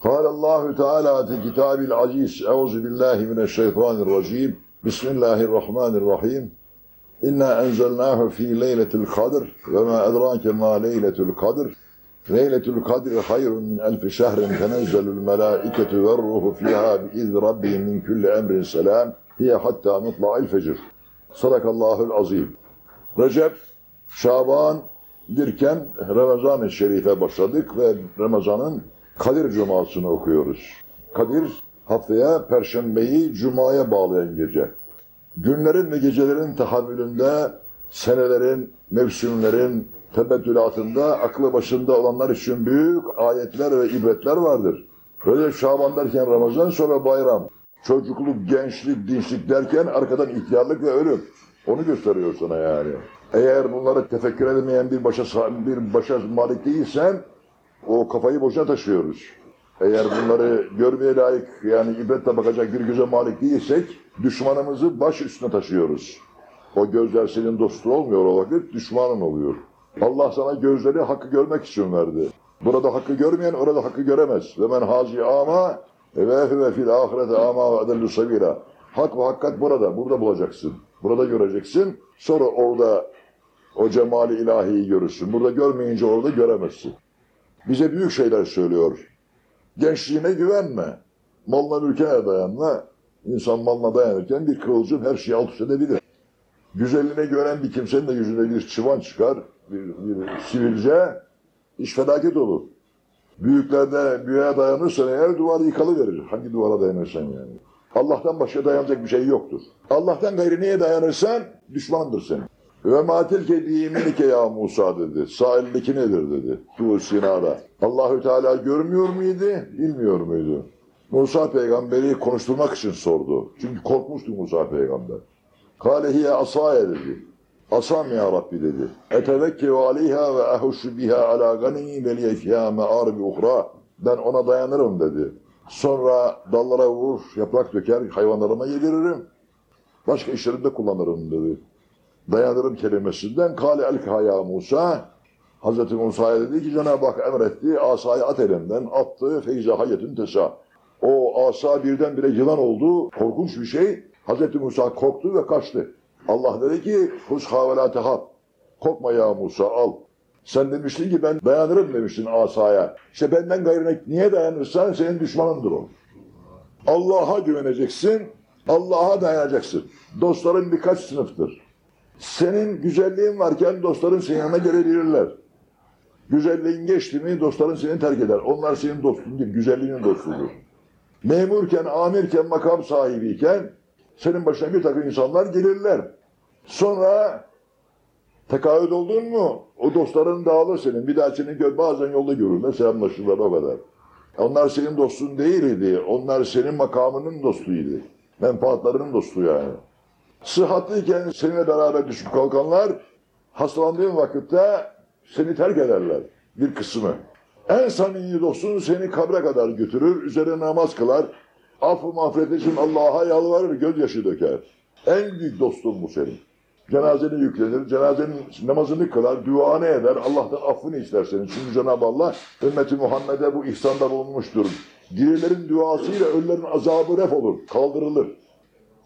قال الله تعالى في كتاب العزيز أعوذ بالله من الشيطان الرجيم بسم الله الرحمن الرحيم إنا أنزلناه في ليلة القدر وما أدراك ما ليلة القدر ليلة القدر خير من ألف شهر تنزل الملائكة والروح فيها بإذن ربهم من كل أمر سلام هي حتى مطلع الفجر صدق الله العظيم Recep, Şaban dirken Ramazan-ı Şerif'e başladık ve Ramazan'ın Kadir Cuması'nı okuyoruz. Kadir haftaya Perşembeyi Cuma'ya bağlayan gece. Günlerin ve gecelerin tahammülünde senelerin, mevsimlerin tebettülatında aklı başında olanlar için büyük ayetler ve ibretler vardır. Recep Şaban derken Ramazan sonra bayram. Çocukluk, gençlik, dinçlik derken arkadan ihtiyarlık ve ölüm. Onu gösteriyor sana yani. Eğer bunları tefekkür edemeyen bir başa, bir başa malik değilsen o kafayı boşuna taşıyoruz. Eğer bunları görmeye layık yani ibretle bakacak bir göze malik değilsek düşmanımızı baş üstüne taşıyoruz. O gözler senin dostun olmuyor o vakit düşmanın oluyor. Allah sana gözleri hakkı görmek için verdi. Burada hakkı görmeyen orada hakkı göremez. Ve men hazi ama ve huve fil ahirete ama ve edellu sabira. Hak ve hakikat burada. Burada bulacaksın. Burada göreceksin. Sonra orada o cemali ilahiyi görürsün. Burada görmeyince orada göremezsin. Bize büyük şeyler söylüyor. Gençliğine güvenme. Malına mülkene dayanma. İnsan malına dayanırken bir kıvılcım her şeyi alt üst edebilir. Güzelliğine güvenen bir kimsenin de yüzüne bir çıvan çıkar, bir, bir sivilce, iş felaket olur. Büyüklerde büyüğe dayanırsan eğer duvar yıkalıverir. Hangi duvara dayanırsan yani. Allah'tan başka dayanacak bir şey yoktur. Allah'tan gayrı neye dayanırsan düşmandır senin. Ve matil ke ya Musa dedi. Sahildeki nedir dedi. Tuğ Sina'da. Allahü Teala görmüyor muydu, bilmiyor muydu? Musa peygamberi konuşturmak için sordu. Çünkü korkmuştu Musa peygamber. Kale hiye asaya dedi. Asam ya Rabbi dedi. Etevekkev aleyha ve ehuşu biha ala ganimi ve liye fiha me'aribi uhra. Ben ona dayanırım dedi. Sonra dallara vurur, yaprak döker, hayvanlarıma yediririm. Başka işlerimde kullanırım dedi. Dayanırım kelimesinden kale el ya Musa. Hazreti Musa'ya dedi ki Cenab-ı Hak emretti. Asayı at elinden attı. Feyze hayyetin tesa. O asa birdenbire yılan oldu. Korkunç bir şey. Hazreti Musa korktu ve kaçtı. Allah dedi ki Husha ve la. Korkma ya Musa al. Sen demiştin ki ben dayanırım demiştin asaya. İşte benden gayrına niye dayanırsan senin düşmanındır o. Allah'a güveneceksin. Allah'a dayanacaksın. Dostların birkaç sınıftır. Senin güzelliğin varken dostların senin yanına gelebilirler. Güzelliğin geçti mi dostların seni terk eder. Onlar senin dostun değil, güzelliğinin dostudur. Memurken, amirken, makam sahibiyken senin başına bir takım insanlar gelirler. Sonra tekaüt oldun mu o dostların dağılır senin. Bir daha seni gör, bazen yolda görürler, selamlaşırlar o kadar. Onlar senin dostun değildi. Onlar senin makamının dostuydu. Menfaatlarının dostu yani. Sıhhatliyken seninle beraber düşüp kalkanlar hastalandığın vakitte seni terk ederler bir kısmı. En samimi dostun seni kabre kadar götürür, üzerine namaz kılar, affı mağfiret için Allah'a yalvarır, gözyaşı döker. En büyük dostun bu senin. Cenazeni yüklenir, cenazenin namazını kılar, duanı eder, Allah'tan affını ister senin. Çünkü Cenab-ı Allah ümmeti Muhammed'e bu ihsanda bulunmuştur. Dirilerin duasıyla ölülerin azabı ref olur, kaldırılır.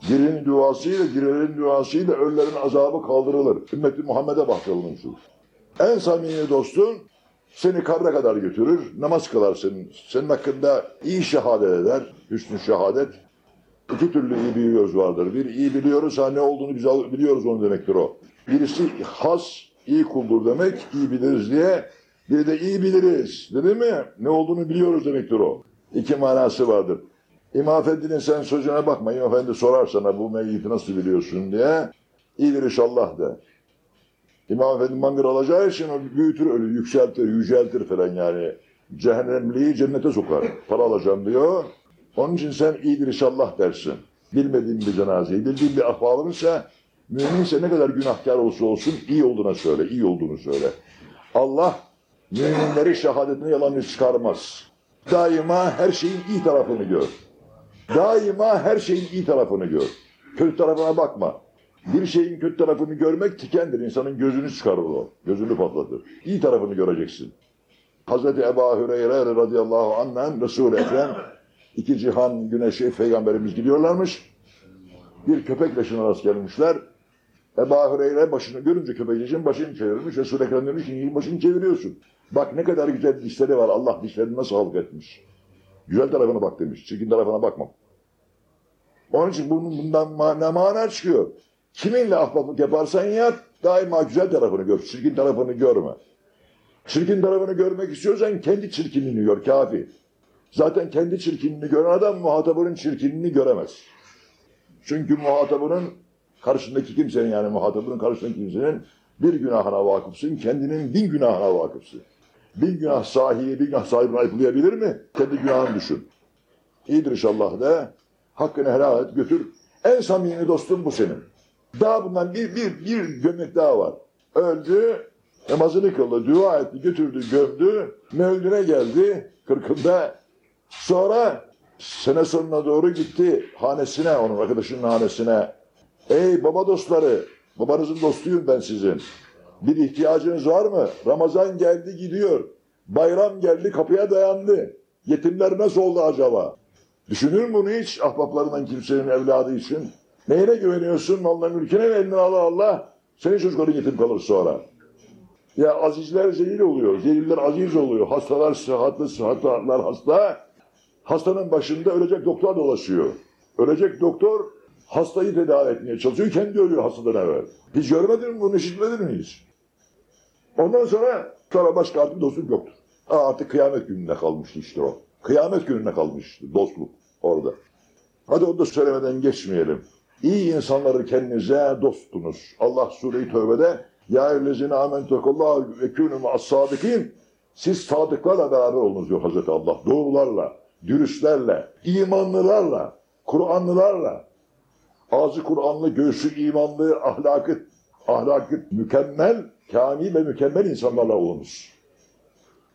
Dirinin duasıyla, dirilerin duasıyla ölülerin azabı kaldırılır. Ümmeti Muhammed'e bahsedilmiştir. En samimi dostun seni kabre kadar götürür, namaz kılar senin. Hakkında iyi şehadet eder, hüsnü şehadet. İki türlü iyi göz vardır. Bir iyi biliyoruz, ha ne olduğunu al- biliyoruz onu demektir o. Birisi has, iyi kuldur demek, iyi biliriz diye. Bir de iyi biliriz, dedi mi? Ne olduğunu biliyoruz demektir o. İki manası vardır. İmam Efendi'nin sen sözüne bakma. İmam Efendi sorar sana bu meyyiti nasıl biliyorsun diye. İyidir inşallah de. İmam Efendi mangır alacağı için o büyütür, öyle yükseltir, yüceltir falan yani. Cehennemliği cennete sokar. Para alacağım diyor. Onun için sen iyidir inşallah dersin. Bilmediğin bir cenazeyi, bildiğin bir ahvalını ise müminse ne kadar günahkar olsa olsun iyi olduğuna söyle, iyi olduğunu söyle. Allah müminleri şehadetine yalan çıkarmaz. Daima her şeyin iyi tarafını gör. Daima her şeyin iyi tarafını gör. Kötü tarafına bakma. Bir şeyin kötü tarafını görmek tikendir. İnsanın gözünü çıkarır o. Gözünü patlatır. İyi tarafını göreceksin. Hazreti Ebu Hüreyre radıyallahu anh'den Resul-i Ekrem iki cihan güneşi peygamberimiz gidiyorlarmış. Bir köpek leşine rast gelmişler. Ebu Hüreyre başını görünce köpekleşin başını çevirmiş. Resul-i Ekrem demiş ki başını çeviriyorsun? Bak ne kadar güzel dişleri var. Allah dişlerini nasıl halk etmiş. Güzel tarafına bak demiş. Çirkin tarafına bakma. Onun için bunun, bundan ne mana çıkıyor? Kiminle ahbaplık yaparsan yap, daima güzel tarafını gör, çirkin tarafını görme. Çirkin tarafını görmek istiyorsan kendi çirkinliğini gör, kafi. Zaten kendi çirkinliğini gören adam muhatabının çirkinliğini göremez. Çünkü muhatabının karşındaki kimsenin yani muhatabının karşısındaki kimsenin bir günahına vakıfsın, kendinin bin günahına vakıfsın. Bin günah sahibi, bin günah sahibine ayıplayabilir mi? Kendi günahını düşün. İyidir inşallah de, hakkını helal et, götür. En samimi dostun bu senin. Daha bundan bir, bir, bir gömlek daha var. Öldü, namazını kıldı, dua etti, götürdü, gömdü, mevlüne geldi, kırkında. Sonra sene sonuna doğru gitti hanesine, onun arkadaşının hanesine. Ey baba dostları, babanızın dostuyum ben sizin. Bir ihtiyacınız var mı? Ramazan geldi gidiyor. Bayram geldi kapıya dayandı. Yetimler nasıl oldu acaba? Düşünür mü bunu hiç ahbaplarından kimsenin evladı için? Neyine güveniyorsun? Onların ülkene mi elinden Allah? Senin çocukların yetim kalır sonra. Ya azizler zelil oluyor. Zeliller aziz oluyor. Hastalar sıhhatli, sıhhatlar hasta. Hastanın başında ölecek doktor dolaşıyor. Ölecek doktor hastayı tedavi etmeye çalışıyor. Kendi ölüyor hastadan evvel. Hiç görmedin mi bunu? işitmedin mi hiç? Ondan sonra sonra başka artık dostluk yoktur. Aa, artık kıyamet gününe kalmıştı işte o. Kıyamet gününe kalmıştı dostluk orada. Hadi onu da söylemeden geçmeyelim. İyi insanları kendinize dostunuz. Allah Sure-i Tövbe'de Ya eyyühellezine amentekullah ve kûnü ma'as-sâdikin Siz sadıklarla beraber olunuz diyor Hazreti Allah. Doğrularla, dürüstlerle, imanlılarla, Kur'anlılarla. Ağzı Kur'anlı, göğsü imanlı, ahlakı, ahlakı mükemmel, kamil ve mükemmel insanlarla olunuz.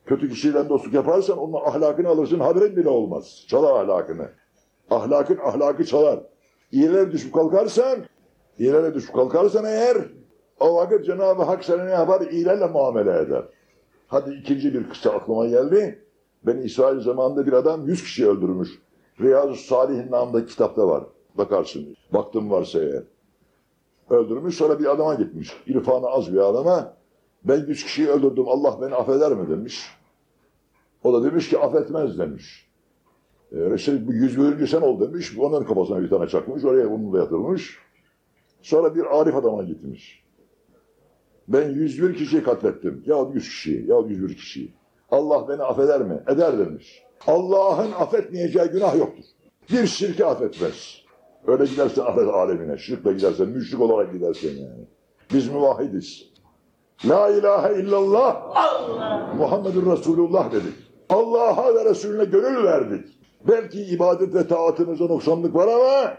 Kötü kişiyle dostluk yaparsan onun ahlakını alırsın, haberin bile olmaz. Çalar ahlakını. Ahlakın ahlakı çalar. İyilere düşüp kalkarsan, iyilere düşüp kalkarsan eğer, o vakit Cenab-ı Hak sana ne yapar? İyilerle muamele eder. Hadi ikinci bir kısa aklıma geldi. Ben İsrail zamanında bir adam yüz kişi öldürmüş. Riyazu Salih'in namında kitapta var. Bakarsın. Baktım varsa eğer. Öldürmüş sonra bir adama gitmiş. İrfanı az bir adama. Ben yüz kişiyi öldürdüm Allah beni affeder mi demiş. O da demiş ki affetmez demiş. Ee, işte bu yüz bölüncü sen ol demiş. Onların kafasına bir tane çakmış. Oraya bunu da yatırmış. Sonra bir arif adama gitmiş. Ben 101 kişiyi katlettim. Ya 100 kişiyi, ya 101 kişiyi. Allah beni affeder mi? Eder demiş. Allah'ın affetmeyeceği günah yoktur. Bir şirki affetmez. Öyle gidersen ahiret alemine, şirkle gidersen, müşrik olarak gidersen yani. Biz müvahidiz. La ilahe illallah Muhammedur Resulullah dedik. Allah'a ve Resulüne gönül verdik. Belki ibadet ve taatımızda noksanlık var ama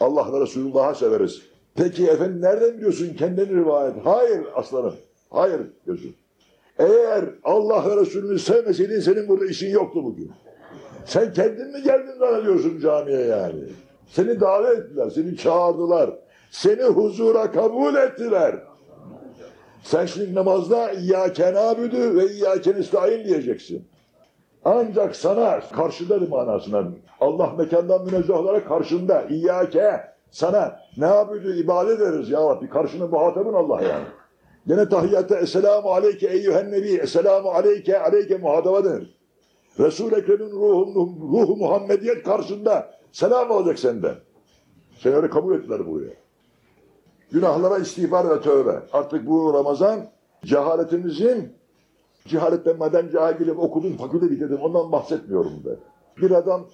Allah ve Resulullah'a severiz. Peki efendim nereden biliyorsun kendini rivayet? Hayır aslanım. Hayır gözüm. Eğer Allah ve Resulünü sevmeseydin senin burada işin yoktu bugün. Sen kendin mi geldin zannediyorsun camiye yani? Seni davet ettiler, seni çağırdılar. Seni huzura kabul ettiler. Sen şimdi namazda İyyâke nâbüdü ve İyyâke nestaîn diyeceksin. Ancak sana karşıda manasına Allah mekandan münezzeh olarak karşında İyyâke sana ne yapıyordu ibadet ederiz ya Rabbi karşına muhatabın Allah yani. Yine tahiyyatta Esselamu aleyke eyyühen nebi Esselamu aleyke aleyke muhataba denir. Resul-i Ekrem'in ruhu, ruhu Muhammediyet karşında selam olacak senden. Seni öyle kabul ettiler buraya. Günahlara istiğfar ve tövbe. Artık bu Ramazan cehaletimizin cehaletten madem cahilim okudum, fakülte bitirdim ondan bahsetmiyorum ben. Bir adam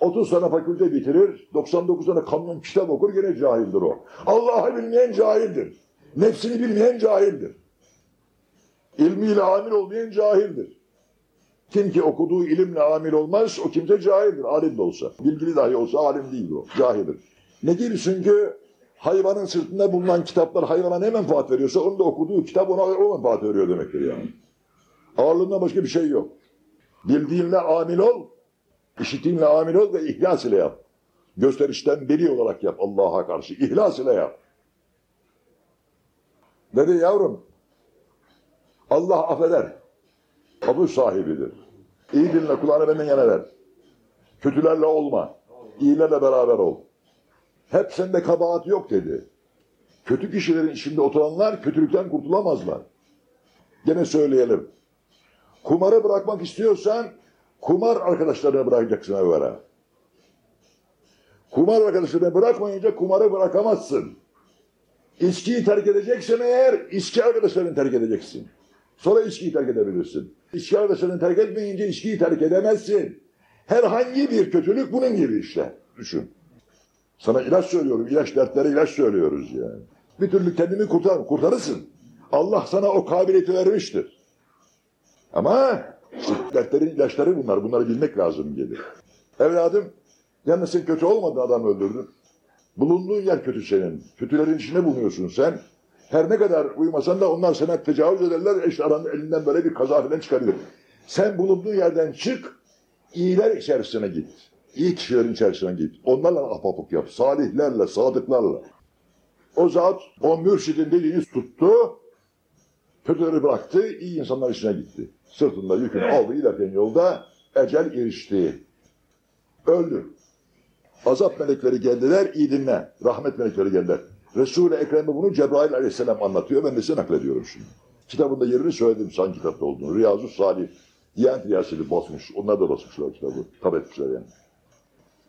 30 sene fakülte bitirir, 99 sene kanun kitap okur gene cahildir o. Allah'ı bilmeyen cahildir. Nefsini bilmeyen cahildir. İlmiyle amil olmayan cahildir. Kim ki okuduğu ilimle amil olmaz, o kimse cahildir, alim de olsa. Bilgili dahi olsa alim değildir o, cahildir. Ne gibi çünkü hayvanın sırtında bulunan kitaplar hayvana ne menfaat veriyorsa onun da okuduğu kitap ona o menfaat veriyor demektir yani. Ağırlığından başka bir şey yok. Bildiğinle amil ol, işittiğinle amil ol ve ihlas ile yap. Gösterişten beri olarak yap Allah'a karşı. İhlas ile yap. Dedi yavrum, Allah affeder. Avuç sahibidir. İyi dinle kulağını benden yana ver. Kötülerle olma. İyilerle beraber ol. Hep sende kabahat yok dedi. Kötü kişilerin içinde oturanlar kötülükten kurtulamazlar. Gene söyleyelim. Kumarı bırakmak istiyorsan kumar arkadaşlarını bırakacaksın evvela. Kumar arkadaşlarını bırakmayınca kumarı bırakamazsın. İçkiyi terk edeceksen eğer içki arkadaşlarını terk edeceksin. Sonra içkiyi terk edebilirsin. İçki arkadaşlarını terk etmeyince içkiyi terk edemezsin. Herhangi bir kötülük bunun gibi işte. Düşün. Sana ilaç söylüyorum. ilaç dertlere ilaç söylüyoruz yani. Bir türlü kendini kurtar, kurtarırsın. Allah sana o kabiliyeti vermiştir. Ama dertlerin ilaçları bunlar. Bunları bilmek lazım gelir. Evladım, yalnız sen kötü olmadın adam öldürdün. Bulunduğun yer kötü senin. Kötülerin içinde bulunuyorsun sen. Her ne kadar uymasan da onlar sana tecavüz ederler. İşte aranın elinden böyle bir kaza falan çıkabilir. Sen bulunduğun yerden çık, iyiler içerisine git. İyi kişilerin içerisine git. Onlarla ahbaplık yap. Salihlerle, sadıklarla. O zat o mürşidin dediğini tuttu. Kötüleri bıraktı, iyi insanlar içine gitti. Sırtında yükünü aldı, giderken yolda ecel erişti. Öldü. Azap melekleri geldiler, iyi dinle. Rahmet melekleri geldiler. Resul-i Ekrem'e bunu Cebrail aleyhisselam anlatıyor. Ben de size naklediyorum şimdi. Kitabında yerini söyledim san kitapta olduğunu. Riyazu Salih. Diyanet Riyaseti basmış. Onlar da basmışlar kitabı. Tab etmişler yani.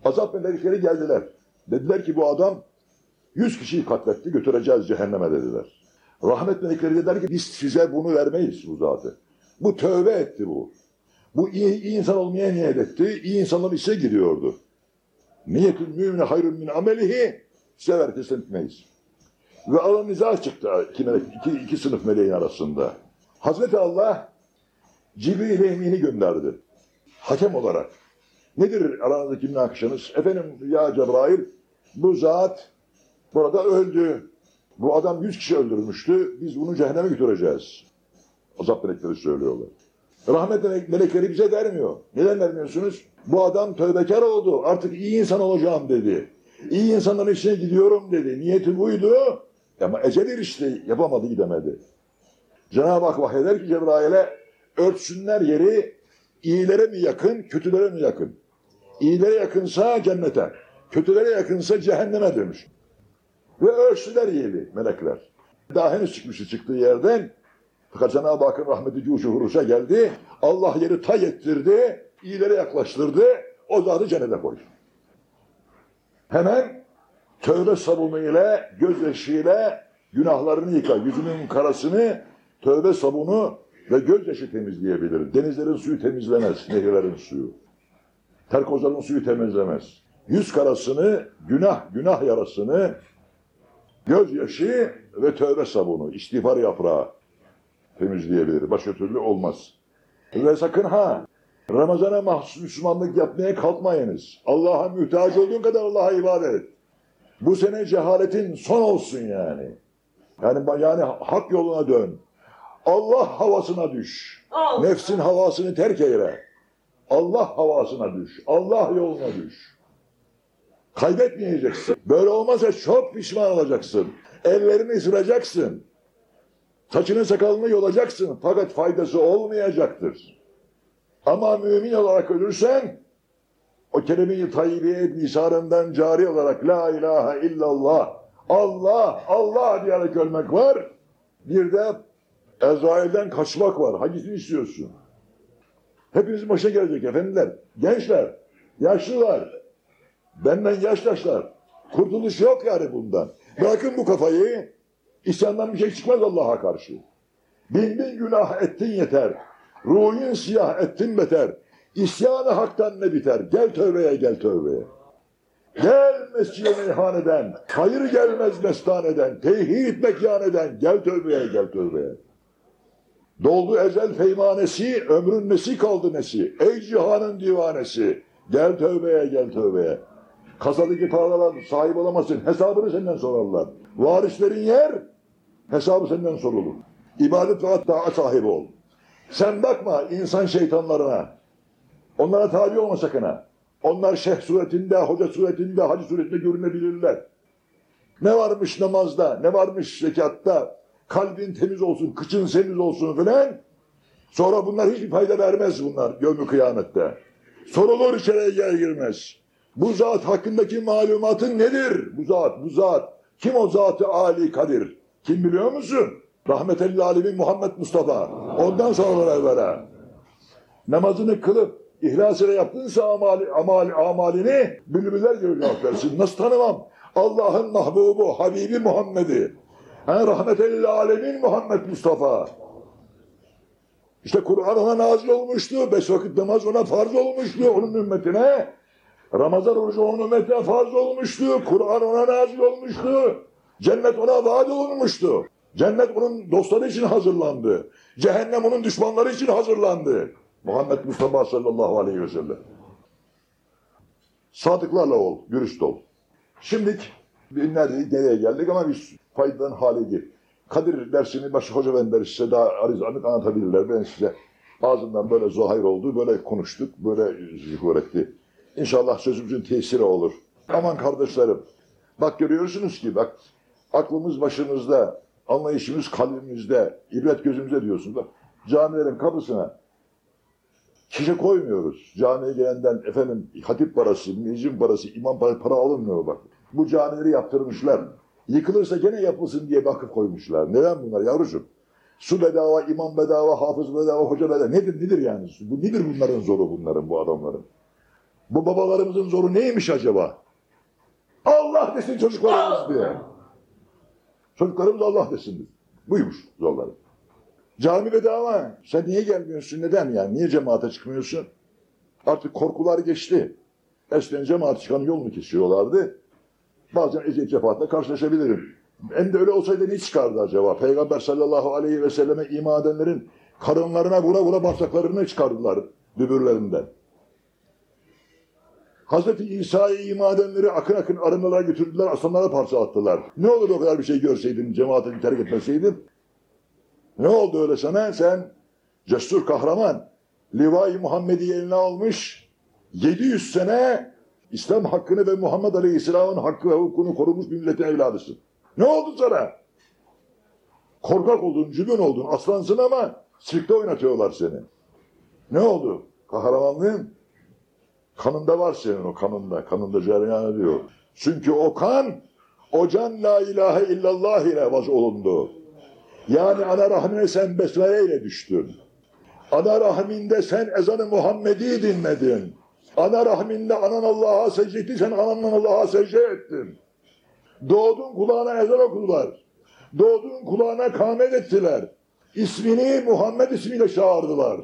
Azap melekleri geldiler. Dediler ki bu adam yüz kişiyi katletti götüreceğiz cehenneme dediler. Rahmet melekleri dediler ki biz size bunu vermeyiz bu zatı. Bu tövbe etti bu. Bu iyi, iyi insan olmaya niyet etti. İyi insanların içine gidiyordu. Niyetin mümine hayrun min amelihi sever teslim etmeyiz. Ve alan nizah çıktı iki, melek, iki, iki sınıf meleğin arasında. Hazreti Allah Cibril-i Emin'i gönderdi. Hakem olarak. Nedir aranızdaki münakışanız? Efendim ya Cebrail bu zat burada öldü. Bu adam yüz kişi öldürmüştü. Biz bunu cehenneme götüreceğiz. Azap melekleri söylüyorlar. Rahmet melek- melekleri bize vermiyor. Neden vermiyorsunuz? Bu adam tövbekar oldu. Artık iyi insan olacağım dedi. İyi insanların içine gidiyorum dedi. Niyeti buydu. Ama ecel erişti. Yapamadı gidemedi. Cenab-ı Hak vahyeder ki Cebrail'e örtsünler yeri iyilere mi yakın, kötülere mi yakın? İyilere yakınsa cennete, kötülere yakınsa cehenneme demiş. Ve ölçtüler yeri melekler. Daha henüz çıkmıştı çıktığı yerden. Fakat Cenab-ı Hakk'ın rahmeti cuşu huruşa geldi. Allah yeri tay ettirdi, iyilere yaklaştırdı. O zatı cennete koydu. Hemen tövbe sabunuyla, gözyaşıyla günahlarını yıka. Yüzünün karasını tövbe sabunu ve gözyaşı temizleyebilir. Denizlerin suyu temizlemez, nehirlerin suyu. Terkozların suyu temizlemez. Yüz karasını, günah, günah yarasını, gözyaşı ve tövbe sabunu, istiğfar yaprağı temizleyebilir. Başka türlü olmaz. Ve sakın ha, Ramazana mahsus Müslümanlık yapmaya kalkmayınız. Allah'a mühtaç olduğun kadar Allah'a ibadet et. Bu sene cehaletin son olsun yani. Yani, yani hak yoluna dön. Allah havasına düş. Allah. Nefsin havasını terk eyle. Allah havasına düş. Allah yoluna düş. Kaybetmeyeceksin. Böyle olmazsa çok pişman olacaksın. Ellerini ısıracaksın. Saçını sakalını yolacaksın. Fakat faydası olmayacaktır. Ama mümin olarak ölürsen o kelime-i tayyibiye lisanından cari olarak la ilahe illallah Allah Allah diyerek ölmek var. Bir de Ezrail'den kaçmak var. Hangisini istiyorsun? Hepinizin başına gelecek efendiler. Gençler, yaşlılar, benden yaşlaşlar. Kurtuluş yok yani bundan. Bırakın bu kafayı. İsyandan bir şey çıkmaz Allah'a karşı. Bin bin günah ettin yeter. Ruhun siyah ettin beter. İsyanı haktan ne biter? Gel tövbeye gel tövbeye. Gel mescide meyhaneden. Hayır gelmez mestaneden. Tevhid mekaneden. Gel tövbeye gel tövbeye. Doldu ezel feymanesi, ömrün nesi kaldı nesi? Ey cihanın divanesi, gel tövbeye gel tövbeye. Kasadaki paralara sahip olamazsın, hesabını senden sorarlar. Varislerin yer, hesabı senden sorulur. İbadet ve taat sahibi ol. Sen bakma insan şeytanlarına. Onlara tabi olma sakın ha. Onlar şeyh suretinde, hoca suretinde, hacı suretinde görünebilirler. Ne varmış namazda, ne varmış zekatta, kalbin temiz olsun, kıçın temiz olsun filan. Sonra bunlar hiçbir fayda vermez bunlar gömü kıyamette. Sorulur içeriye girmez. Bu zat hakkındaki malumatın nedir? Bu zat, bu zat. Kim o zatı Ali Kadir? Kim biliyor musun? Rahmetellil Alemin Muhammed Mustafa. Ondan sonra evvela. Namazını kılıp ihlas ile yaptınsa amali, amali, amalini bülbüller gibi cevap versin. Nasıl tanımam? Allah'ın mahbubu, Habibi Muhammed'i. Ha, rahmetellil Alemin Muhammed Mustafa. İşte Kur'an ona nazil olmuştu. Beş vakit namaz ona farz olmuştu. Onun ümmetine. Ramazan orucu onun ümmetine farz olmuştu. Kur'an ona nazil olmuştu. Cennet ona vaat olunmuştu. Cennet onun dostları için hazırlandı. Cehennem onun düşmanları için hazırlandı. Muhammed Mustafa sallallahu aleyhi ve sellem. Sadıklarla ol, dürüst ol. Şimdi nerede, nereye geldik ama biz faydadan hali değil. Kadir dersini başı hoca ben size daha arizanlık anlatabilirler. Ben size ağzından böyle zuhayr oldu, böyle konuştuk, böyle zuhur etti. İnşallah sözümüzün tesiri olur. Aman kardeşlerim, bak görüyorsunuz ki bak aklımız başımızda, anlayışımız kalbimizde, ibret gözümüzde diyorsunuz. Bak camilerin kapısına şişe koymuyoruz. Camiye gelenden efendim hatip parası, müezzin parası, imam parası para alınmıyor bak. Bu camileri yaptırmışlar. Yıkılırsa gene yapılsın diye vakıf koymuşlar. Neden bunlar yavrucuğum? Su bedava, imam bedava, hafız bedava, hoca bedava. Nedir nedir yani? Bu nedir bunların zoru bunların, bu adamların? Bu babalarımızın zoru neymiş acaba? Allah desin çocuklarımız diye. Çocuklarımız Allah desin. Buymuş zorları. Cami bedava. Sen niye gelmiyorsun? Neden yani? Niye cemaate çıkmıyorsun? Artık korkular geçti. Eskiden cemaat çıkan yolunu kesiyorlardı. Bazen eziyet cefaatla karşılaşabilirim. Hem de öyle olsaydı ne çıkardı acaba? Peygamber sallallahu aleyhi ve selleme iman edenlerin karınlarına vura vura bağırsaklarını çıkardılar dübürlerinden. Hazreti İsa'yı iman edenleri akın akın arınmalara götürdüler, aslanlara parça attılar. Ne olur o kadar bir şey görseydin, cemaatini terk etmeseydin? Ne oldu öyle sana? Sen cesur kahraman, Livai Muhammed'i eline almış, 700 sene İslam hakkını ve Muhammed Aleyhisselam'ın hakkı ve hukukunu korumuş bir milletin evladısın. Ne oldu sana? Korkak oldun, cübün oldun, aslansın ama sirkte oynatıyorlar seni. Ne oldu? Kahramanlığın kanında var senin o kanında, kanında cereyan ediyor. Çünkü o kan, o can la ilahe illallah ile vaz olundu. Yani ana rahmine sen besmele ile düştün. Ana rahminde sen ezanı Muhammed'i dinledin. Ana rahminde anan Allah'a secde etti, sen ananla Allah'a secde ettin. Doğdun kulağına ezan okudular. Doğdun kulağına kâmet ettiler. İsmini Muhammed ismiyle çağırdılar.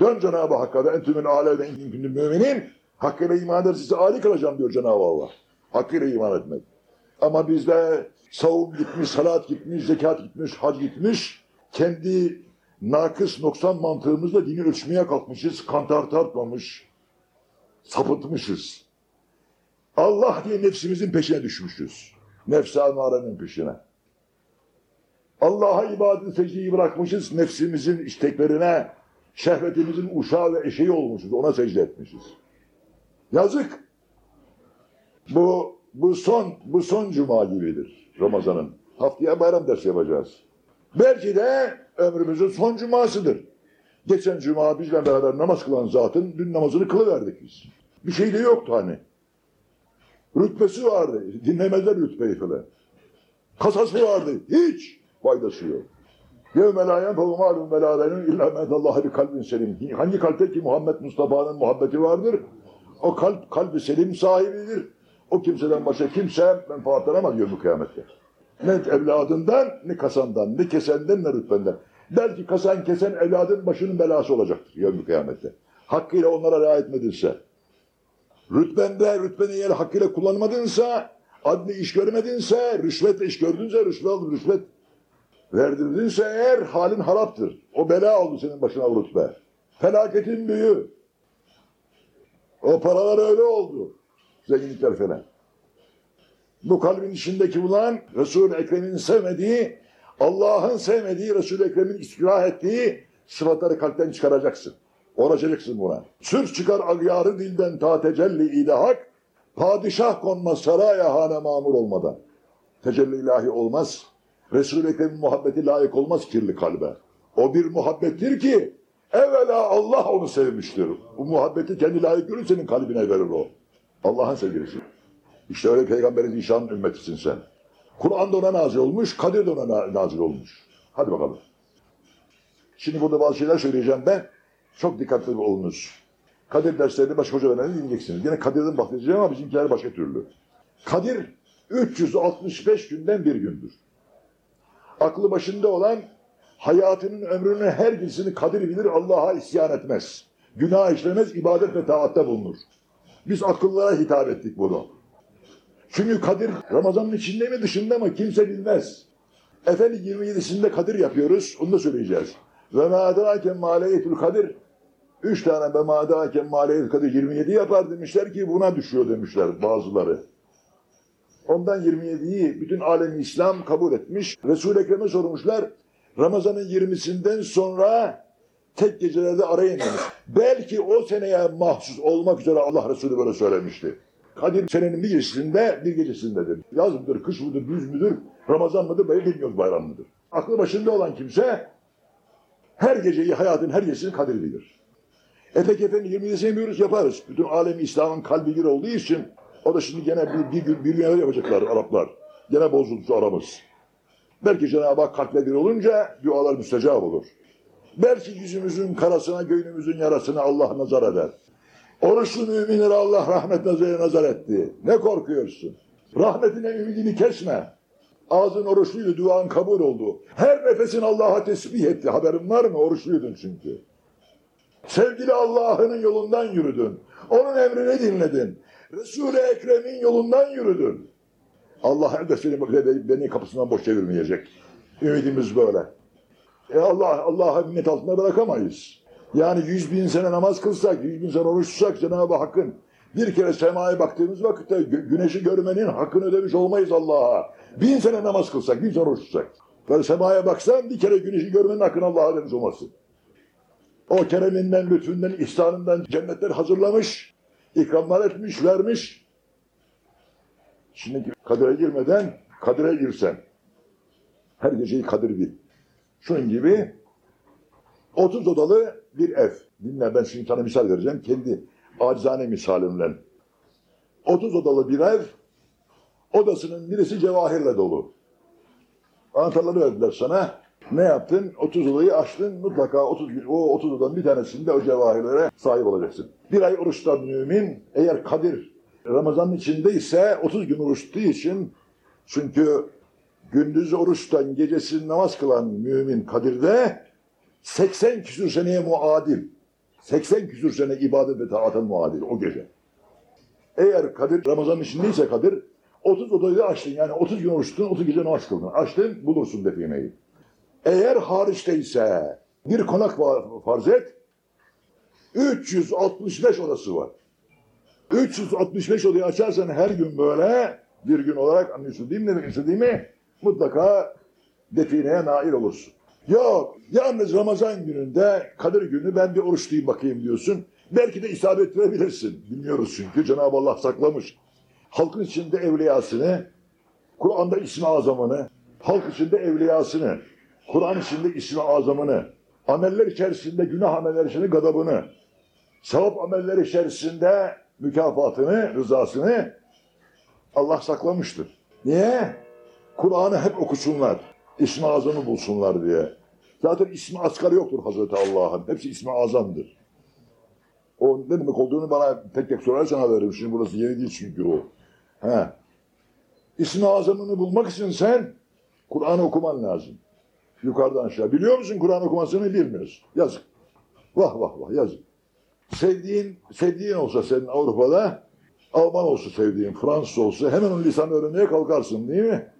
Dön Cenab-ı Hakk'a entümün aleyden inkündüm müminin. Hakkıyla iman eder sizi âli kılacağım diyor Cenab-ı Allah. Hakkıyla iman etmek. Ama bizde savun gitmiş, salat gitmiş, zekat gitmiş, hac gitmiş. Kendi nakıs, noksan mantığımızla dini ölçmeye kalkmışız. Kantar tartmamış. Sapıtmışız. Allah diye nefsimizin peşine düşmüşüz. Nefs-i amarenin peşine. Allah'a ibadet secdeyi bırakmışız. Nefsimizin isteklerine, şehvetimizin uşağı ve eşeği olmuşuz. Ona secde etmişiz. Yazık. Bu, bu son, bu son cuma gibidir Ramazan'ın. Haftaya bayram dersi yapacağız. Belki de ömrümüzün son cumasıdır. Geçen cuma bizle beraber namaz kılan zatın dün namazını kılıverdik biz. Bir şey de yoktu hani. Rütbesi vardı. Dinlemezler rütbeyi falan. Kasası vardı. Hiç faydası yok. يَوْمَ لَا يَنْفَوْ مَالٌ وَلَا بَنُونَ اِلَّا مَنْ اللّٰهِ بِكَلْبٍ selim. Hangi kalpte ki Muhammed Mustafa'nın muhabbeti vardır? O kalp kalbi selim sahibidir. O kimseden başka kimse menfaatlanamaz yövmü kıyamette. Ne evladından, ne kasandan, ne kesenden, ne rütbenden. Belki kasan kesen evladın başının belası olacaktır yövmü kıyamette. Hakkıyla onlara riayet etmedinse. Rütbende, rütbeni yer hakkıyla kullanmadınsa, adli iş görmedinse, rüşvetle iş gördünse, rüşvet aldı, rüşvet verdirdinse eğer halin haraptır. O bela oldu senin başına o rütbe. Felaketin büyüğü. O paralar öyle oldu. Zenginlikler falan. Bu kalbin içindeki bulan Resul-i Ekrem'in sevmediği, Allah'ın sevmediği, Resul-i Ekrem'in istirahat ettiği sıfatları kalpten çıkaracaksın. Uğraşacaksın buna. Sür çıkar agyarı dilden ta tecelli ilahak, padişah konmaz saraya hane mamur olmadan. Tecelli ilahi olmaz. Resul-i Ekrem'in muhabbeti layık olmaz kirli kalbe. O bir muhabbettir ki evvela Allah onu sevmiştir. Bu muhabbeti kendi layık görür senin kalbine verir o. Allah'ın sevgilisi. İşte öyle peygamberin inşanın ümmetisin sen. Kur'an da ona nazil olmuş, Kadir de ona na- nazil olmuş. Hadi bakalım. Şimdi burada bazı şeyler söyleyeceğim ben. Çok dikkatli olunuz. Kadir derslerinde başka hocalarına dinleyeceksiniz. Yine Kadir'den bahsedeceğim ama bizimkiler başka türlü. Kadir 365 günden bir gündür. Aklı başında olan hayatının ömrünün her birisini Kadir bilir Allah'a isyan etmez. Günah işlemez, ibadet ve taatta bulunur. Biz akıllara hitap ettik bunu. Çünkü Kadir Ramazan'ın içinde mi dışında mı kimse bilmez. Efendi 27'sinde Kadir yapıyoruz. Onu da söyleyeceğiz. Ve ma leyletül Kadir. Üç tane adrake ma leyletül Kadir 27 yapar demişler ki buna düşüyor demişler bazıları. Ondan 27'yi bütün alemi İslam kabul etmiş. Resul-i Ekrem'e sormuşlar. Ramazan'ın 20'sinden sonra tek gecelerde arayın demiş. Belki o seneye mahsus olmak üzere Allah Resulü böyle söylemişti. Kadir senenin bir gecesinde, bir gecesindedir. Yaz mıdır, kış mıdır, güz müdür, Ramazan mıdır, böyle bilmiyoruz bayram mıdır. Aklı başında olan kimse her geceyi, hayatın her gecesini Kadir bilir. E peki efendim 27'sini yapıyoruz, yaparız. Bütün alemi İslam'ın kalbi bir olduğu için o da şimdi gene bir, bir gün bir gün yapacaklar Araplar. Gene bozuldu aramız. Belki Cenab-ı Hak kalple bir olunca dualar müstecap olur. Belki yüzümüzün karasına, göğnümüzün yarasına Allah nazar eder. Oruçlu müminlere Allah rahmet nazarı nazar etti. Ne korkuyorsun? Rahmetine ümidini kesme. Ağzın oruçluydu, duan kabul oldu. Her nefesin Allah'a tesbih etti. Haberin var mı? Oruçluydun çünkü. Sevgili Allah'ın yolundan yürüdün. Onun emrini dinledin. Resul-i Ekrem'in yolundan yürüdün. Allah elde seni beni kapısından boş çevirmeyecek. Ümidimiz böyle. E Allah Allah'a minnet altında bırakamayız. Yani yüz bin sene namaz kılsak, yüz bin sene oruç tutsak Cenab-ı Hakk'ın bir kere semaya baktığımız vakitte gü- güneşi görmenin hakkını ödemiş olmayız Allah'a. Bin sene namaz kılsak, bin sene oruç tutsak. Böyle semaya baksan bir kere güneşi görmenin hakkını Allah'a ödemiş olmasın. O kereminden, lütfünden, ihsanından cennetler hazırlamış, ikramlar etmiş, vermiş. Şimdi kadire girmeden kadire girsen, her geceyi kadir bil. Şunun gibi 30 odalı bir ev. Dinle ben şimdi sana misal vereceğim. Kendi acizane misalimle. 30 odalı bir ev, odasının birisi cevahirle dolu. Anahtarları verdiler sana. Ne yaptın? 30 odayı açtın. Mutlaka 30 gün, o 30 odanın bir tanesinde o cevahirlere sahip olacaksın. Bir ay oruçtan mümin, eğer Kadir Ramazan'ın içindeyse 30 gün oruç tuttuğu için çünkü gündüz oruçtan gecesi namaz kılan mümin Kadir'de 80 küsür seneye muadil. 80 küsür sene ibadet ve taata muadil o gece. Eğer Kadir Ramazan'ın içindeyse Kadir 30 odayı açtın yani 30 gün oruç tuttun 30 gece namaz kıldın. Açtın bulursun defineyi. Eğer hariçteyse bir konak fa- farz et 365 odası var. 365 odayı açarsan her gün böyle bir gün olarak anlıyorsun değil mi? Demek istediğimi? Mutlaka defineye nail olursun. Yok, yalnız Ramazan gününde, Kadir günü ben bir oruç tutayım bakayım diyorsun. Belki de isabet verebilirsin. Bilmiyoruz çünkü Cenab-ı Allah saklamış. Halkın içinde evliyasını, Kur'an'da ismi azamını, halk içinde evliyasını, Kur'an içinde ismi azamını, ameller içerisinde günah ameller içinde gadabını, sevap ameller içerisinde mükafatını, rızasını Allah saklamıştır. Niye? Kur'an'ı hep okusunlar. İsmi azamı bulsunlar diye. Zaten ismi asgarı yoktur Hazreti Allah'ın. Hepsi ismi azamdır. O ne demek olduğunu bana tek tek sorarsan veririm. Şimdi burası yeni değil çünkü o. He. İsmi azamını bulmak için sen Kur'an okuman lazım. Yukarıdan aşağı. Biliyor musun Kur'an okumasını bilmiyorsun. Yazık. Vah vah vah yazık. Sevdiğin, sevdiğin olsa senin Avrupa'da Alman olsa sevdiğin, Fransız olsa hemen onun lisanı öğrenmeye kalkarsın değil mi?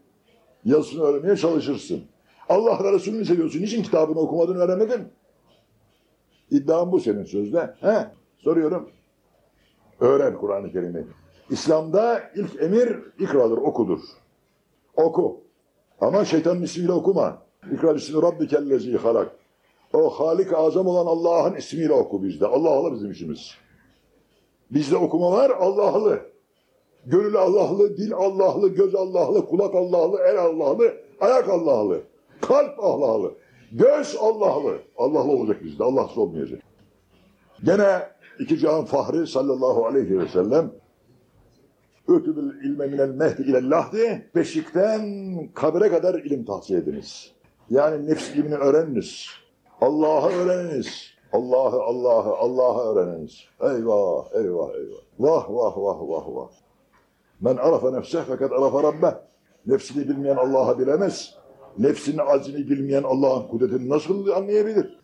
Yazısını öğrenmeye çalışırsın. Allah Resulü'nü seviyorsun. Niçin kitabını okumadın, öğrenmedin? İddiam bu senin sözde. He? Soruyorum. Öğren Kur'an-ı Kerim'i. İslam'da ilk emir ikradır, okudur. Oku. Ama şeytanın ismiyle okuma. İkra bismi rabbikellezi halak. O Halik azam olan Allah'ın ismiyle oku bizde. Allah'lı bizim işimiz. Bizde okuma var Allah'lı. Gönül Allah'lı, dil Allah'lı, göz Allah'lı, kulak Allah'lı, el Allah'lı, ayak Allah'lı, kalp Allah'lı. Göz Allah'lı. Allah'lı olacak bizde. Allahsız olmayacak. Gene iki cihan fahri sallallahu aleyhi ve sellem Ötübül ilme minel mehdi ile lahdi beşikten kabre kadar ilim tahsil ediniz. Yani nefs ilmini öğreniniz. Allah'ı öğreniniz. Allah'ı, Allah'ı, Allah'ı öğreniniz. Eyvah, eyvah, eyvah. Vah, vah, vah, vah, vah. Men arafa nefseh fakat arafa rabbeh. Nefsini bilmeyen Allah'ı bilemez. Nefsinin azini bilmeyen Allah'ın kudretini nasıl anlayabilir?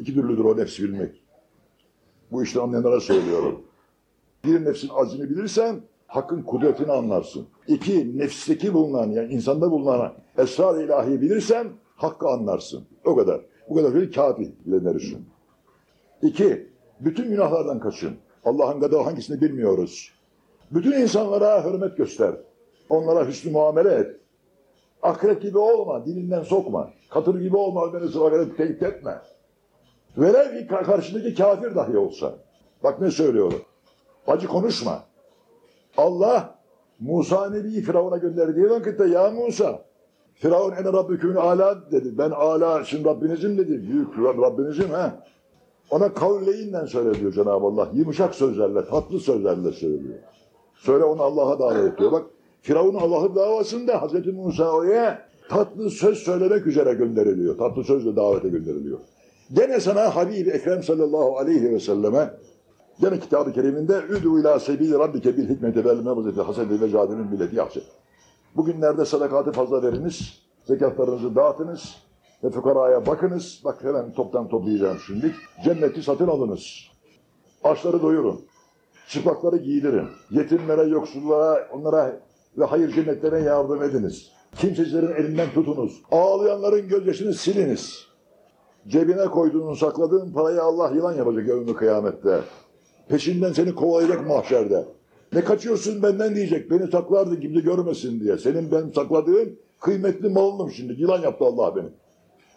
İki türlüdür o nefsi bilmek. Bu işte anlayanlara söylüyorum. Bir nefsin azini bilirsen hakkın kudretini anlarsın. İki, nefsteki bulunan yani insanda bulunan esrar ilahi bilirsen hakkı anlarsın. O kadar. Bu kadar bir kafi bilenler için. İki, bütün günahlardan kaçın. Allah'ın kadar hangisini bilmiyoruz. Bütün insanlara hürmet göster. Onlara hüsnü muamele et. Akrep gibi olma, dilinden sokma. Katır gibi olma, beni sıra tehdit etme. Velev ki karşındaki kafir dahi olsa. Bak ne söylüyorum. Acı konuşma. Allah Musa Nebi'yi Firavun'a gönderdiği vakitte ya Musa Firavun ene rabbükün ala dedi. Ben ala şimdi Rabbinizim dedi. Büyük Rab- Rabbinizim ha. Ona kavleyinle söyle diyor Cenab-ı Allah. Yumuşak sözlerle, tatlı sözlerle söylüyor. Söyle onu Allah'a davet ediyor. Bak Firavun Allah'ın davasında Hazreti Musa'ya tatlı söz söylemek üzere gönderiliyor. Tatlı sözle davete gönderiliyor. Gene sana Habib-i Ekrem sallallahu aleyhi ve selleme gene kitab-ı keriminde Üdü ila sebili rabbike bil hikmeti vel mevzeti hasedi ve cadinin billeti yahşe. Bugünlerde sadakatı fazla veriniz, zekatlarınızı dağıtınız ve fukaraya bakınız. Bak hemen toptan toplayacağım şimdi. Cenneti satın alınız. Açları doyurun. Çıplakları giydirin. Yetimlere, yoksullara, onlara ve hayır cennetlerine yardım ediniz. Kimsecilerin elinden tutunuz. Ağlayanların gözyaşını siliniz. Cebine koyduğun, sakladığın parayı Allah yılan yapacak yevmi kıyamette. Peşinden seni kovalayacak mahşerde. Ne kaçıyorsun benden diyecek. Beni saklardı kimse görmesin diye. Senin ben sakladığın kıymetli malınım şimdi. Yılan yaptı Allah beni.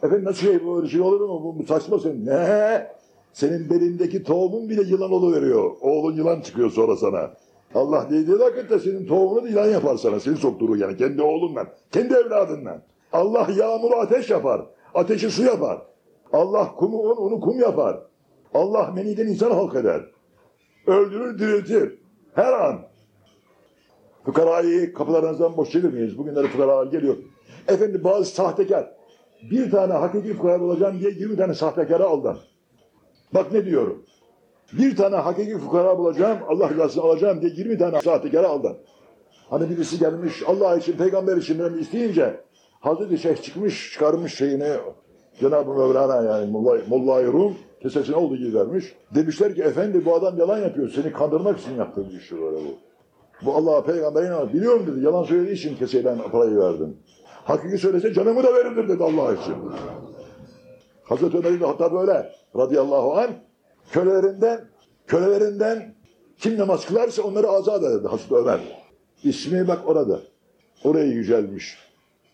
Efendim nasıl şey böyle şey olur mu? Bu saçma senin. Ne? Senin belindeki tohumun bile yılan oluveriyor. Oğlun yılan çıkıyor sonra sana. Allah dediği vakitte senin tohumunu yılan yapar sana. Seni sokturur yani kendi oğlunla. Kendi evladınla. Allah yağmuru ateş yapar. Ateşi su yapar. Allah kumu un, onu kum yapar. Allah meniden insan halk eder. Öldürür, diriltir. Her an. Fukarayı kapılarınızdan boş çevirmeyiz. Bugünlerde fukaralar geliyor. Efendim bazı sahtekar. Bir tane hakiki fukara olacağım diye 20 tane sahtekara aldan. Bak ne diyorum. Bir tane hakiki fukara bulacağım, Allah rızasını alacağım diye 20 tane sahtekara aldan. Hani birisi gelmiş Allah için, peygamber için önemli isteyince Hazreti Şeyh çıkmış, çıkarmış şeyini Cenab-ı Mevlana yani Molla- Molla-i Rum kesesine olduğu gibi vermiş. Demişler ki efendi bu adam yalan yapıyor. Seni kandırmak için yaptığı bir işi böyle bu. Bu Allah'a peygamberine inan- biliyorum dedi. Yalan söylediği için keseyle parayı verdim. Hakiki söylese canımı da verirdim dedi Allah için. Hazreti Ömer'in de hatta böyle radıyallahu anh kölelerinden kölelerinden kim namaz kılarsa onları azat ederdi Hazreti Ömer. İsmi bak orada. Oraya yücelmiş.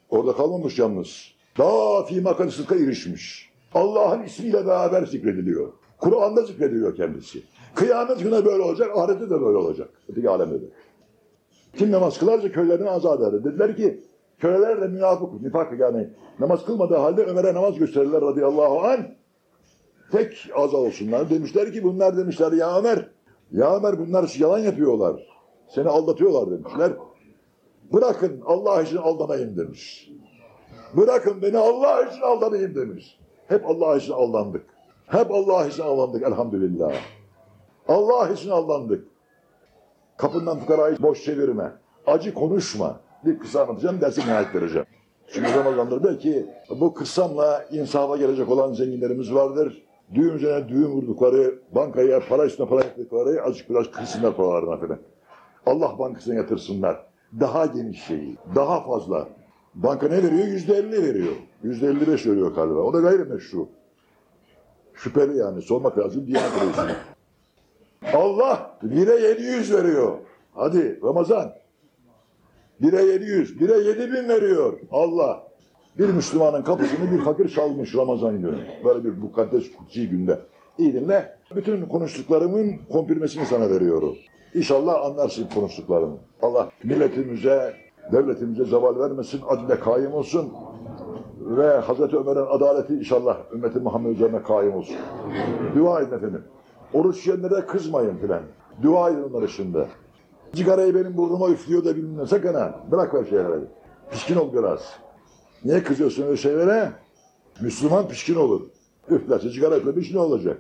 Orada kalmamış yalnız. Daha fi makam sıdka erişmiş. Allah'ın ismiyle beraber zikrediliyor. Kur'an'da zikrediliyor kendisi. Kıyamet günü böyle olacak, ahirette de böyle olacak. Öteki alemde de. Kim namaz kılarsa köylerini azat eder. Dediler ki köleler de münafık, nifak yani namaz kılmadığı halde Ömer'e namaz gösterirler radıyallahu anh. Tek azat olsunlar. Demişler ki bunlar demişler ya Ömer, ya Ömer bunlar yalan yapıyorlar. Seni aldatıyorlar demişler. Bırakın Allah için aldanayım demiş. Bırakın beni Allah için aldanayım demiş. Hep Allah için aldandık. Hep Allah için aldandık elhamdülillah. Allah için aldandık. Kapından fukarayı boş çevirme. Acı konuşma. Bir kısa anlatacağım, dersi nihayet vereceğim. Şimdi Ramazan'dır belki bu kıssamla insafa gelecek olan zenginlerimiz vardır. Düğün üzerine düğün vurdukları, bankaya para üstüne para yatırdıkları azıcık biraz kırsınlar paralarına falan. Allah bankasına yatırsınlar. Daha geniş şeyi, daha fazla. Banka ne veriyor? Yüzde elli veriyor. Yüzde elli beş veriyor galiba. O da gayrimeşru. Şüpheli yani. Sormak lazım. Diyanet reisine. Allah bire 700 veriyor. Hadi Ramazan. Bire 700, bire 7000 veriyor Allah. Bir Müslümanın kapısını bir fakir çalmış Ramazan günü. Böyle bir mukaddes kutsi günde. İyi dinle. Bütün konuştuklarımın kompirmesini sana veriyorum. İnşallah anlarsın konuştuklarımı. Allah milletimize, devletimize zeval vermesin, adile kaim olsun. Ve Hazreti Ömer'in adaleti inşallah ümmeti Muhammed üzerine kaim olsun. Dua edin efendim. Oruç yiyenlere kızmayın filan. Dua edin onlar şimdi. Cigarayı benim burnuma üflüyor da bilmem ne. Sakın ha. Bırak ver şeyleri. Pişkin ol biraz. Niye kızıyorsun öyle şeylere? Müslüman pişkin olur. Üflerse sigara üflemiş ne olacak?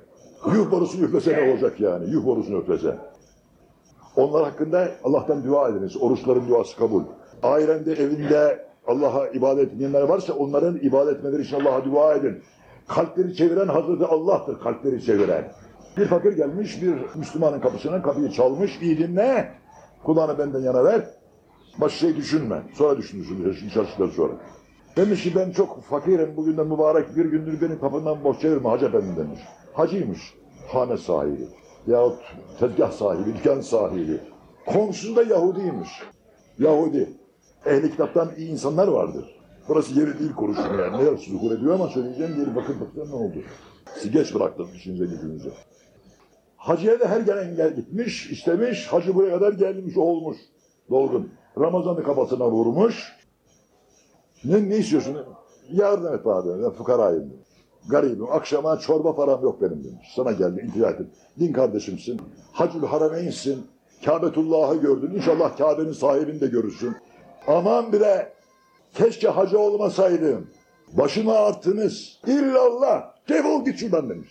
Yuh borusunu üflese ne olacak yani? Yuh borusunu üflese. Onlar hakkında Allah'tan dua ediniz. Oruçların duası kabul. Ailende, evinde Allah'a ibadet etmeyenler varsa onların ibadet etmeleri için Allah'a dua edin. Kalpleri çeviren Hazreti Allah'tır kalpleri çeviren. Bir fakir gelmiş bir Müslümanın kapısına kapıyı çalmış. İyi dinle. Kulağını benden yana ver. Başka şey düşünme. Sonra düşün düşün. Çalıştıktan sonra. Demiş ki ben çok fakirim. Bugün de mübarek bir gündür benim kapımdan boş çevirme Hacı Efendi demiş. Hacıymış. Hane sahibi. Yahut tezgah sahibi, dükkan sahibi. Komşusu Yahudiymiş. Yahudi. Ehli kitaptan iyi insanlar vardır. Burası yeri değil konuşmuyor. Yani. Neler suzukur ediyor ama söyleyeceğim yeri bakın bakın ne oldu. Sizi geç bıraktım işinize gücünüze. Hacıya da her gelen gel gitmiş, istemiş. Hacı buraya kadar gelmiş, olmuş. Dolgun. Ramazan'ı kafasına vurmuş. Ne, ne istiyorsun? Yardım et bana. Ben fukarayım demiş. Garibim. Akşama çorba param yok benim demiş. Sana geldi iltica ettim. Din kardeşimsin. Hacül Harameyn'sin. Kabetullah'ı gördün. İnşallah Kabe'nin sahibini de görürsün. Aman bile keşke hacı olmasaydım. Başımı arttınız. İllallah. Defol git şuradan demiş.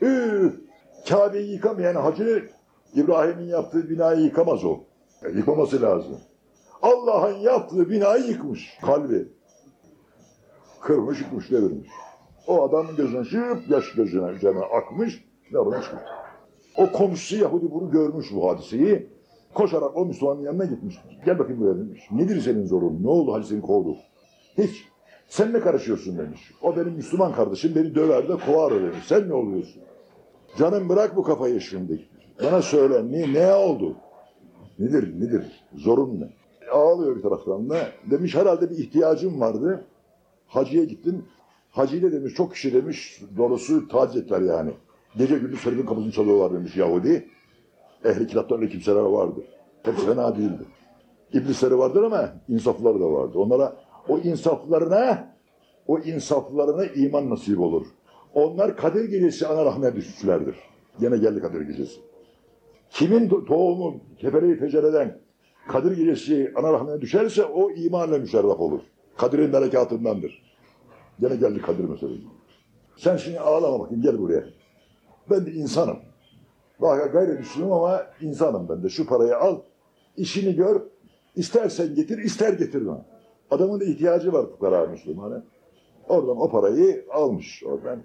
Üf. Kabe'yi yıkamayan hacı İbrahim'in yaptığı binayı yıkamaz o. E, yıkmaması lazım. Allah'ın yaptığı binayı yıkmış kalbi. Kırmış, yıkmış, devirmiş. O adamın gözüne şıp yaş gözüne üzerine akmış ve çıkmış. O komşusu Yahudi bunu görmüş bu hadiseyi. Koşarak o Müslümanın yanına gitmiş. Gel bakayım buraya demiş. Nedir senin zorun? Ne oldu hadi seni kovdu? Hiç. Sen ne karışıyorsun demiş. O benim Müslüman kardeşim beni döver de kovar demiş. Sen ne oluyorsun? Canım bırak bu kafayı şimdi. Bana söyle ne, ne oldu? Nedir, nedir? Zorun ne? Ağlıyor bir taraftan da. Demiş herhalde bir ihtiyacım vardı. Hacıya gittim. Hacı de demiş çok kişi demiş doğrusu taciz ettiler yani. Gece gündüz şerifin kapısını çalıyorlar demiş Yahudi. Ehli kitaptan öyle kimseler vardı. Hepsi fena değildi. İblisleri vardır ama insafları da vardı. Onlara o insaflarına o insaflarına iman nasip olur. Onlar Kadir Gecesi ana rahmine düşmüşlerdir. Gene geldi Kadir Gecesi. Kimin to- tohumu kefere-i fecereden Kadir Gecesi ana rahmine düşerse o imanla müşerref olur. Kadir'in berekatındandır. Gene geldi Kadir meselesi. Sen şimdi ağlama bakayım gel buraya. Ben de insanım. Bak gayrimüslimim ama insanım ben de. Şu parayı al, işini gör, istersen getir, ister getirme. Adamın da ihtiyacı var fukara Müslümanı. Oradan o parayı almış oradan.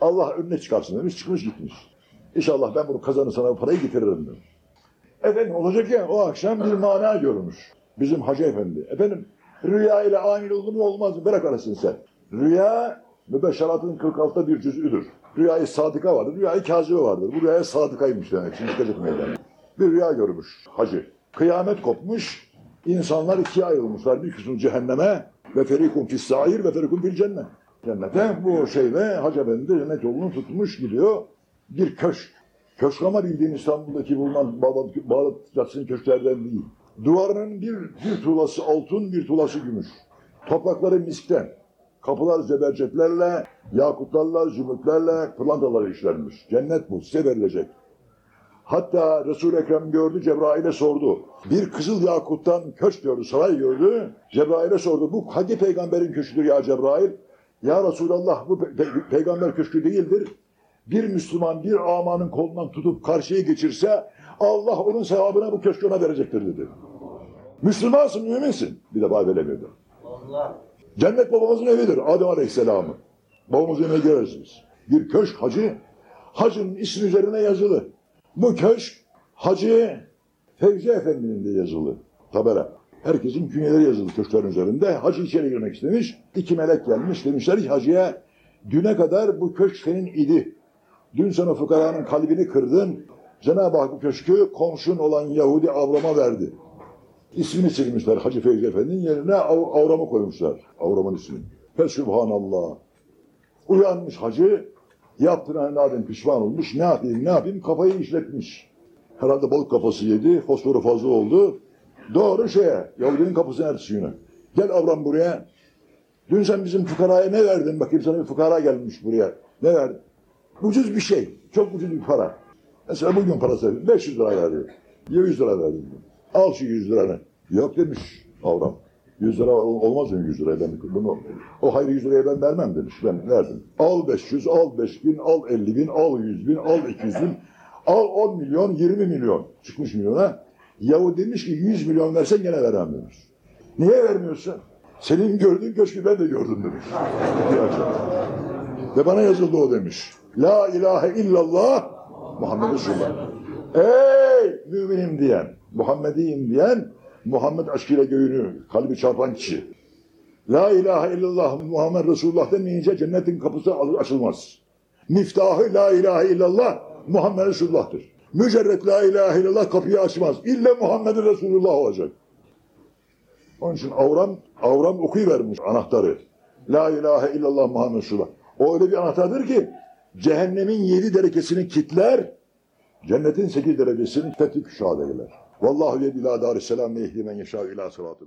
Allah önüne çıkarsın demiş, çıkmış gitmiş. İnşallah ben bunu kazanırsam o parayı getiririm demiş. Efendim olacak ya o akşam bir mana görmüş. Bizim Hacı Efendi. Efendim rüya ile amil olur mu olmaz mı? Bırak arasını sen. Rüya mübeşşeratın 46'da bir cüz'üdür. Rüyayı sadıka vardır, rüyayı kazibe vardır. Bu rüyaya sadıkaymış demek. Şimdi çıkacak meydana. Bir rüya görmüş hacı. Kıyamet kopmuş, insanlar ikiye ayrılmışlar. Bir kısmı cehenneme ve ferikun fis sair ve ferikun fil cennet. Cennete bu şeyle Hacı Efendi cennet yolunu tutmuş gidiyor. Bir köşk. Köşk ama bildiğin İstanbul'daki bulunan Bağdat, Bağdat Caddesi'nin köşklerden değil. Duvarının bir, bir tuğlası altın, bir tuğlası gümüş. Toprakları miskten. Kapılar zebercetlerle, yakutlarla, zümrütlerle, pırlantalarla işlenmiş. Cennet bu, size verilecek. Hatta Resul-i Ekrem gördü, Cebrail'e sordu. Bir kızıl yakuttan köşk gördü, saray gördü. Cebrail'e sordu, bu hangi peygamberin köşküdür ya Cebrail? Ya Resulallah bu pe- pe- peygamber köşkü değildir. Bir Müslüman bir amanın kolundan tutup karşıya geçirse Allah onun sevabına bu köşkü ona verecektir dedi. Müslümansın, müminsin. Bir de bana veremiyordu. Allah. Cennet babamızın evidir Adem Aleyhisselam'ın. Babamızın evine gireriz biz. Bir köşk hacı, hacının ismi üzerine yazılı. Bu köşk Hacı Fevzi Efendi'nin de yazılı. Tabela. Herkesin künyeleri yazılı köşklerin üzerinde. Hacı içeri girmek istemiş. İki melek gelmiş. Demişler ki hacıya düne kadar bu köşk senin idi. Dün sana fukaranın kalbini kırdın. Cenab-ı Hak bu köşkü komşun olan Yahudi Avram'a verdi. İsmini silmişler Hacı Fevzi Efendi'nin yerine Av- Avram'ı koymuşlar. Avram'ın ismini. Fesübhanallah. Uyanmış hacı, yaptığına nadem pişman olmuş. Ne yapayım ne yapayım kafayı işletmiş. Herhalde balık kafası yedi, fosforu fazla oldu. Doğru şeye, Yahudinin kapısına ertesi günü. Gel Avram buraya. Dün sen bizim fukaraya ne verdin? Bakayım sana bir fukara gelmiş buraya. Ne verdin? Ucuz bir şey. Çok ucuz bir para. Mesela bugün parası 500 lira verdi. 100 lira verdi. Al şu 100 liranı. Yok demiş Avram. 100 lira ol- olmaz mı 100 liraya ben bunu o hayır 100 liraya ben vermem demiş ben verdim. Al 500 al 5000 al 50 bin al 100 bin al 200 bin al 10 milyon 20 milyon çıkmış milyona. Yahu demiş ki 100 milyon versen gene veremem. Niye vermiyorsun? Senin gördüğün köşkü ben de gördüm demiş. Ve bana yazıldı o demiş. La ilahe illallah Muhammed Resulullah. Ey müminim diyen, Muhammediyim diyen, Muhammed aşkıyla göğünü, kalbi çarpan kişi. La ilahe illallah Muhammed Resulullah demeyince cennetin kapısı açılmaz. Miftahı la ilahe illallah Muhammed Resulullah'tır. Mücerret la ilahe illallah kapıyı açmaz. İlle Muhammed Resulullah olacak. Onun için Avram, Avram okuyuvermiş anahtarı. La ilahe illallah Muhammed Resulullah. O öyle bir anahtardır ki cehennemin yedi derekesini kitler, cennetin sekiz derecesini fethi küşade eder. Vallahu yedi ila darisselam ve yehdi men yeşâ ila sıratı.